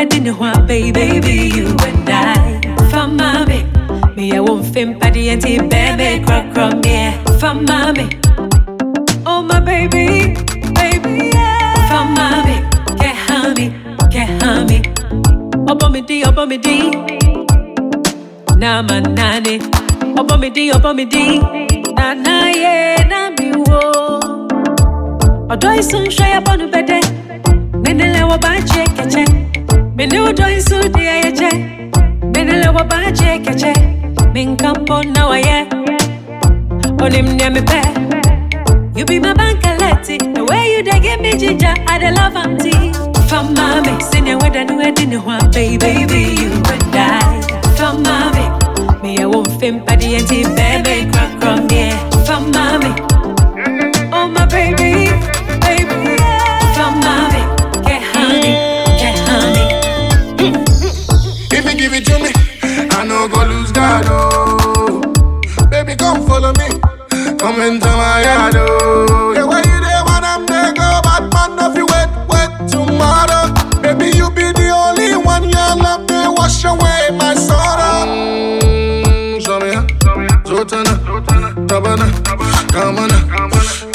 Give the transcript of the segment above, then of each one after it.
I didn't want, baby, baby, you and I. From mommy, me a won't fin paddy and tea, baby, crack crum, yeah. From mommy, oh my baby, baby, yeah. From mommy, get hummy, get on me obomidi. Na manani, me obomidi. Na na yeah, na mi wo. Odo isun shoya bonu bede, nenele wo ba chekeche. Mene kampo na. You be my bankaleti. The way you dey give me ginger, I dey love auntie. From mommy, wedding no wedding no one baby, baby, you and I. From mommy, me I won't paddy and tea baby, crack from yeah. From mommy,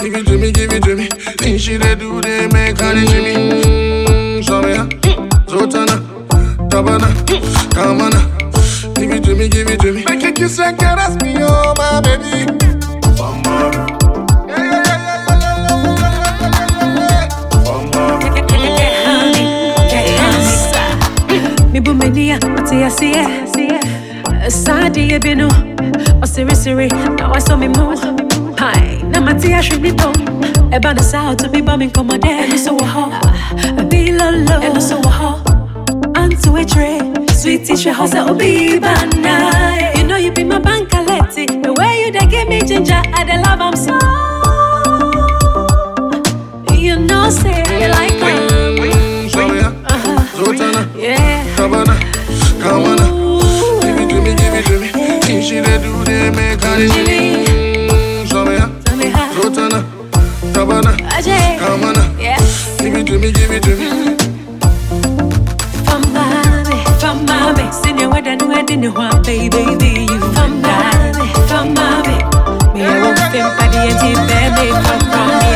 Give it to me, give it to me. Then she they do they make honey to me. Mm, sorry, huh? Zotana, Tabana, Kamana. Give it to me, give it to me. Make a kiss like that, that's me, oh my baby. Me bumenia, mati asie. Eh, eh. Sadi eh, ebinu, osiri siri. Now I saw me move. Hi, na mati ya shri mi bo. Eba na sao to be bombing komode. Eno so wa ho, be lo lo. Eno so wa ho, antu e tre. Sweetie she ho se obi bana. You know you be my bankaleti. The way you dey give me ginger, I dey love am so. You know say I like am. Show uh-huh. Yeah. Tabana, come on, give it to me, give it to me. Things she they do, they make honey it to me, give it to me. Baby, baby, you. Famami, famami, me I won't feel body and baby.